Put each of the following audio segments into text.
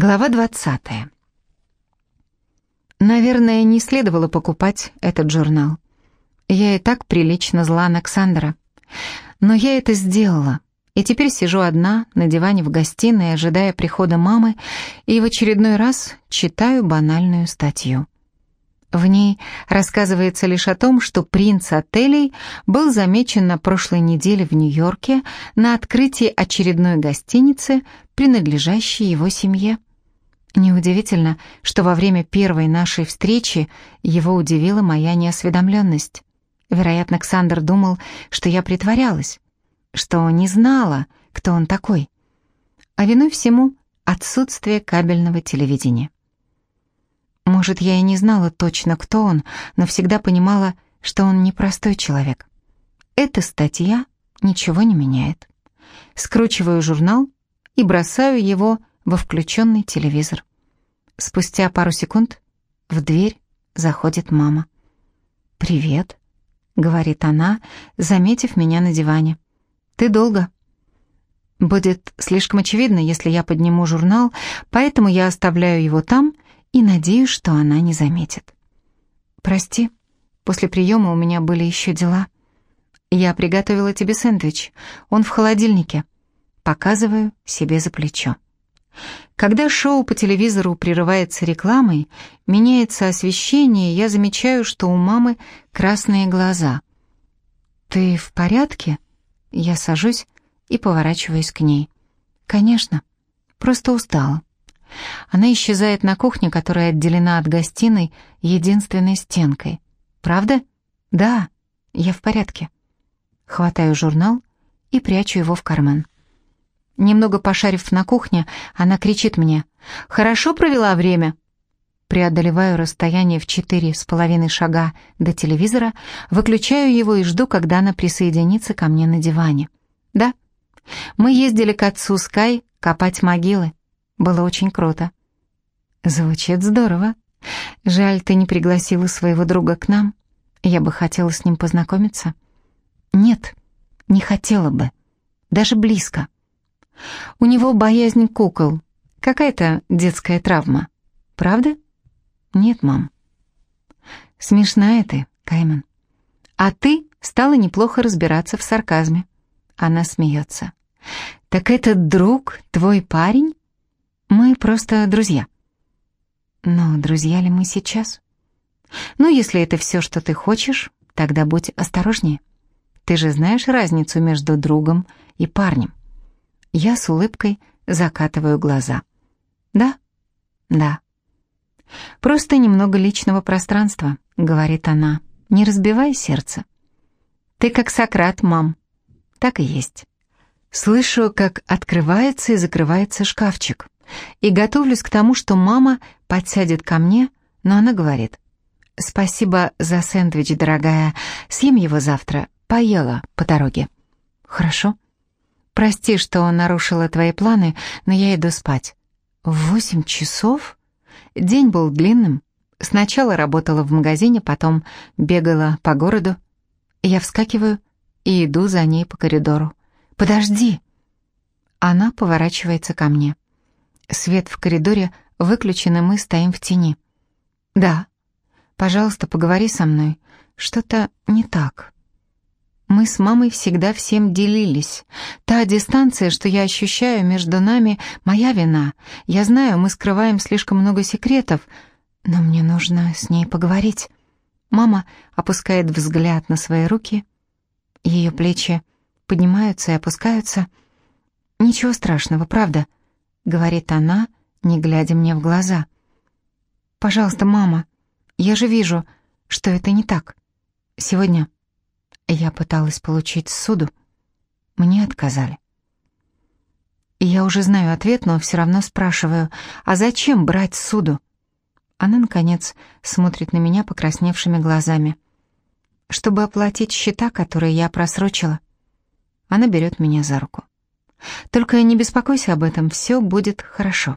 Глава 20. Наверное, не следовало покупать этот журнал. Я и так прилично зла Александра. Но я это сделала, и теперь сижу одна на диване в гостиной, ожидая прихода мамы, и в очередной раз читаю банальную статью. В ней рассказывается лишь о том, что принц отелей был замечен на прошлой неделе в Нью-Йорке на открытии очередной гостиницы, принадлежащей его семье. Неудивительно, что во время первой нашей встречи его удивила моя неосведомленность. Вероятно, Александр думал, что я притворялась, что не знала, кто он такой. А виной всему отсутствие кабельного телевидения. Может, я и не знала точно, кто он, но всегда понимала, что он непростой человек. Эта статья ничего не меняет. Скручиваю журнал и бросаю его во включенный телевизор. Спустя пару секунд в дверь заходит мама. «Привет», — говорит она, заметив меня на диване. «Ты долго?» Будет слишком очевидно, если я подниму журнал, поэтому я оставляю его там и надеюсь, что она не заметит. «Прости, после приема у меня были еще дела. Я приготовила тебе сэндвич, он в холодильнике. Показываю себе за плечо». Когда шоу по телевизору прерывается рекламой, меняется освещение, я замечаю, что у мамы красные глаза. «Ты в порядке?» Я сажусь и поворачиваюсь к ней. «Конечно, просто устала». Она исчезает на кухне, которая отделена от гостиной единственной стенкой. «Правда?» «Да, я в порядке». Хватаю журнал и прячу его в карман. Немного пошарив на кухне, она кричит мне «Хорошо провела время?» Преодолеваю расстояние в четыре с половиной шага до телевизора, выключаю его и жду, когда она присоединится ко мне на диване. «Да, мы ездили к отцу Скай копать могилы. Было очень круто». «Звучит здорово. Жаль, ты не пригласила своего друга к нам. Я бы хотела с ним познакомиться». «Нет, не хотела бы. Даже близко». У него боязнь кукол. Какая-то детская травма. Правда? Нет, мам. Смешная ты, Кайман. А ты стала неплохо разбираться в сарказме. Она смеется. Так этот друг, твой парень? Мы просто друзья. Но друзья ли мы сейчас? Ну, если это все, что ты хочешь, тогда будь осторожнее. Ты же знаешь разницу между другом и парнем. Я с улыбкой закатываю глаза. «Да, да». «Просто немного личного пространства», — говорит она. «Не разбивай сердце». «Ты как Сократ, мам». «Так и есть». Слышу, как открывается и закрывается шкафчик. И готовлюсь к тому, что мама подсядет ко мне, но она говорит. «Спасибо за сэндвич, дорогая. Съем его завтра. Поела по дороге». «Хорошо». Прости, что нарушила твои планы, но я иду спать. восемь часов? День был длинным. Сначала работала в магазине, потом бегала по городу. Я вскакиваю и иду за ней по коридору. «Подожди!» Она поворачивается ко мне. Свет в коридоре выключен, и мы стоим в тени. «Да. Пожалуйста, поговори со мной. Что-то не так». Мы с мамой всегда всем делились. Та дистанция, что я ощущаю между нами, моя вина. Я знаю, мы скрываем слишком много секретов, но мне нужно с ней поговорить. Мама опускает взгляд на свои руки. Ее плечи поднимаются и опускаются. «Ничего страшного, правда», — говорит она, не глядя мне в глаза. «Пожалуйста, мама, я же вижу, что это не так. Сегодня я пыталась получить суду. Мне отказали. И я уже знаю ответ, но все равно спрашиваю, а зачем брать суду? Она, наконец, смотрит на меня покрасневшими глазами. Чтобы оплатить счета, которые я просрочила. Она берет меня за руку. Только не беспокойся об этом, все будет хорошо.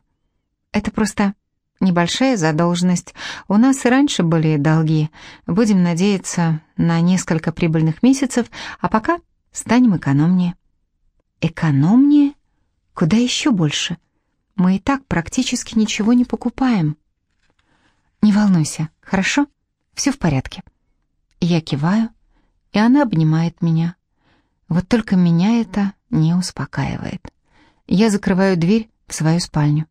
Это просто Небольшая задолженность. У нас и раньше были долги. Будем надеяться на несколько прибыльных месяцев, а пока станем экономнее. Экономнее? Куда еще больше? Мы и так практически ничего не покупаем. Не волнуйся, хорошо? Все в порядке. Я киваю, и она обнимает меня. Вот только меня это не успокаивает. Я закрываю дверь в свою спальню.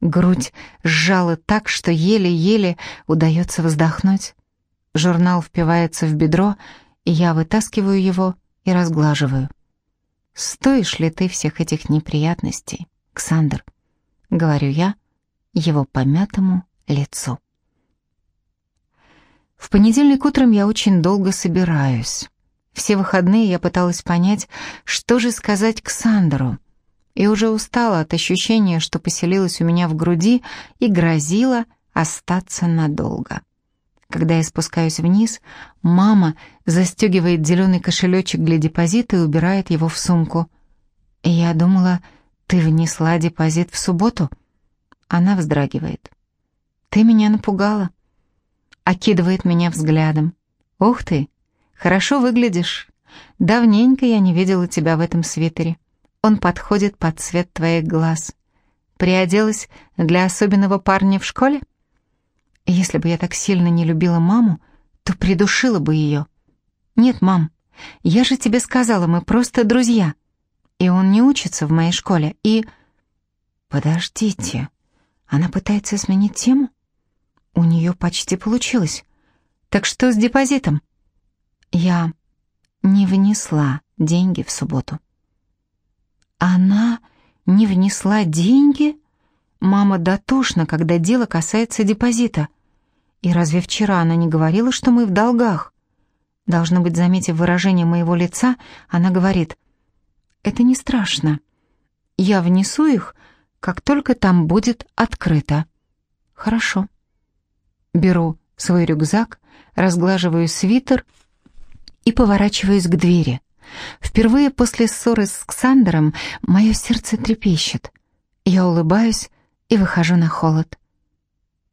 Грудь сжала так, что еле-еле удается вздохнуть. Журнал впивается в бедро, и я вытаскиваю его и разглаживаю. «Стоишь ли ты всех этих неприятностей, Ксандр?» — говорю я его помятому лицу. В понедельник утром я очень долго собираюсь. Все выходные я пыталась понять, что же сказать Ксандру, и уже устала от ощущения, что поселилась у меня в груди и грозила остаться надолго. Когда я спускаюсь вниз, мама застегивает зеленый кошелечек для депозита и убирает его в сумку. И я думала, ты внесла депозит в субботу? Она вздрагивает. Ты меня напугала. Окидывает меня взглядом. Ух ты, хорошо выглядишь. Давненько я не видела тебя в этом свитере. Он подходит под цвет твоих глаз. Приоделась для особенного парня в школе? Если бы я так сильно не любила маму, то придушила бы ее. Нет, мам, я же тебе сказала, мы просто друзья. И он не учится в моей школе, и... Подождите, она пытается сменить тему? У нее почти получилось. Так что с депозитом? Я не внесла деньги в субботу. Она не внесла деньги? Мама дотошна, когда дело касается депозита. И разве вчера она не говорила, что мы в долгах? Должно быть, заметив выражение моего лица, она говорит, «Это не страшно. Я внесу их, как только там будет открыто». «Хорошо». Беру свой рюкзак, разглаживаю свитер и поворачиваюсь к двери. Впервые после ссоры с Ксандером мое сердце трепещет. Я улыбаюсь и выхожу на холод.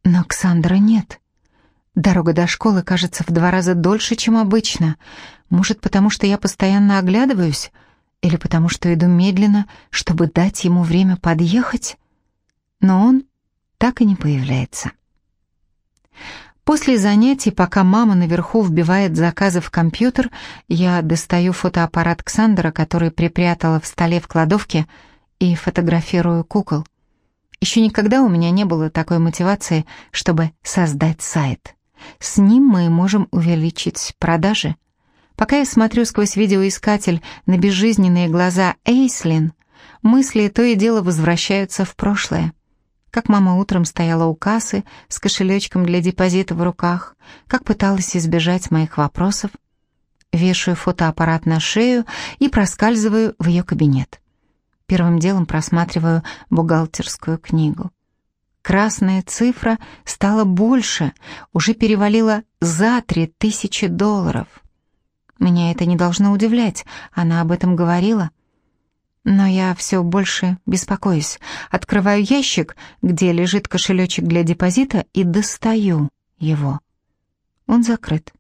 Но Ксандра нет. Дорога до школы кажется в два раза дольше, чем обычно. Может, потому что я постоянно оглядываюсь, или потому что иду медленно, чтобы дать ему время подъехать? Но он так и не появляется. После занятий, пока мама наверху вбивает заказы в компьютер, я достаю фотоаппарат Ксандера, который припрятала в столе в кладовке, и фотографирую кукол. Еще никогда у меня не было такой мотивации, чтобы создать сайт. С ним мы можем увеличить продажи. Пока я смотрю сквозь видеоискатель на безжизненные глаза Эйслин, мысли то и дело возвращаются в прошлое как мама утром стояла у кассы с кошелечком для депозита в руках, как пыталась избежать моих вопросов. Вешаю фотоаппарат на шею и проскальзываю в ее кабинет. Первым делом просматриваю бухгалтерскую книгу. Красная цифра стала больше, уже перевалила за три тысячи долларов. Меня это не должно удивлять, она об этом говорила — но я все больше беспокоюсь. Открываю ящик, где лежит кошелечек для депозита, и достаю его. Он закрыт.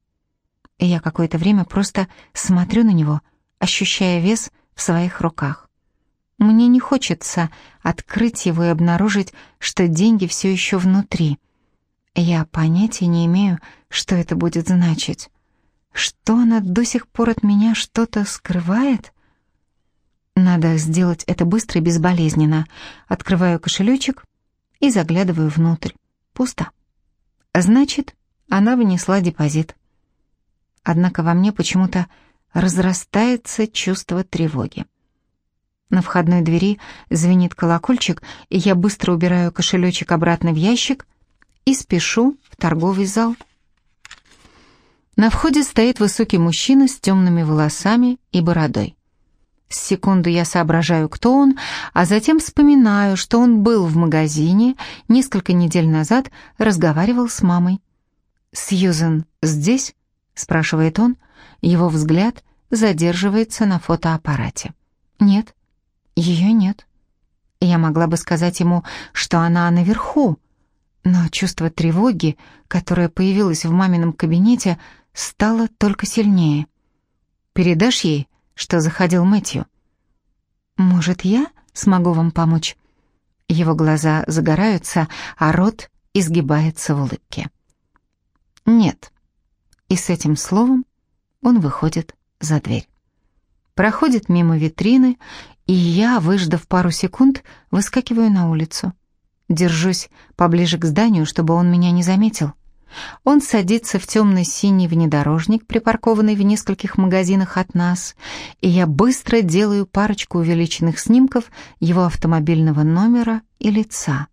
И я какое-то время просто смотрю на него, ощущая вес в своих руках. Мне не хочется открыть его и обнаружить, что деньги все еще внутри. Я понятия не имею, что это будет значить. Что она до сих пор от меня что-то скрывает? Надо сделать это быстро и безболезненно. Открываю кошелечек и заглядываю внутрь. Пусто. Значит, она внесла депозит. Однако во мне почему-то разрастается чувство тревоги. На входной двери звенит колокольчик, и я быстро убираю кошелечек обратно в ящик и спешу в торговый зал. На входе стоит высокий мужчина с темными волосами и бородой. С секунду я соображаю, кто он, а затем вспоминаю, что он был в магазине, несколько недель назад разговаривал с мамой. «Сьюзен здесь?» — спрашивает он. Его взгляд задерживается на фотоаппарате. «Нет, ее нет». Я могла бы сказать ему, что она наверху, но чувство тревоги, которое появилось в мамином кабинете, стало только сильнее. «Передашь ей, что заходил Мэтью. «Может, я смогу вам помочь?» Его глаза загораются, а рот изгибается в улыбке. «Нет». И с этим словом он выходит за дверь. Проходит мимо витрины, и я, выждав пару секунд, выскакиваю на улицу. Держусь поближе к зданию, чтобы он меня не заметил. Он садится в темно-синий внедорожник, припаркованный в нескольких магазинах от нас, и я быстро делаю парочку увеличенных снимков его автомобильного номера и лица.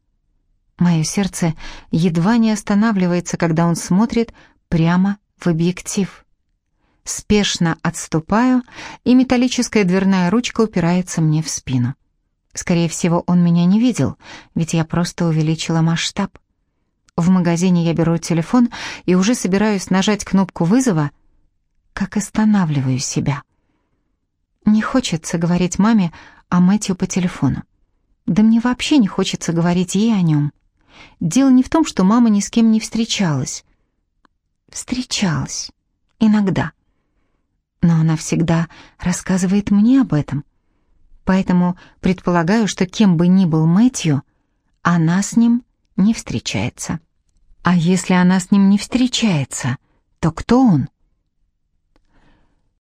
Мое сердце едва не останавливается, когда он смотрит прямо в объектив. Спешно отступаю, и металлическая дверная ручка упирается мне в спину. Скорее всего, он меня не видел, ведь я просто увеличила масштаб. В магазине я беру телефон и уже собираюсь нажать кнопку вызова, как останавливаю себя. Не хочется говорить маме о Мэтью по телефону. Да мне вообще не хочется говорить ей о нем. Дело не в том, что мама ни с кем не встречалась. Встречалась. Иногда. Но она всегда рассказывает мне об этом. Поэтому предполагаю, что кем бы ни был Мэтью, она с ним не встречается. А если она с ним не встречается, то кто он?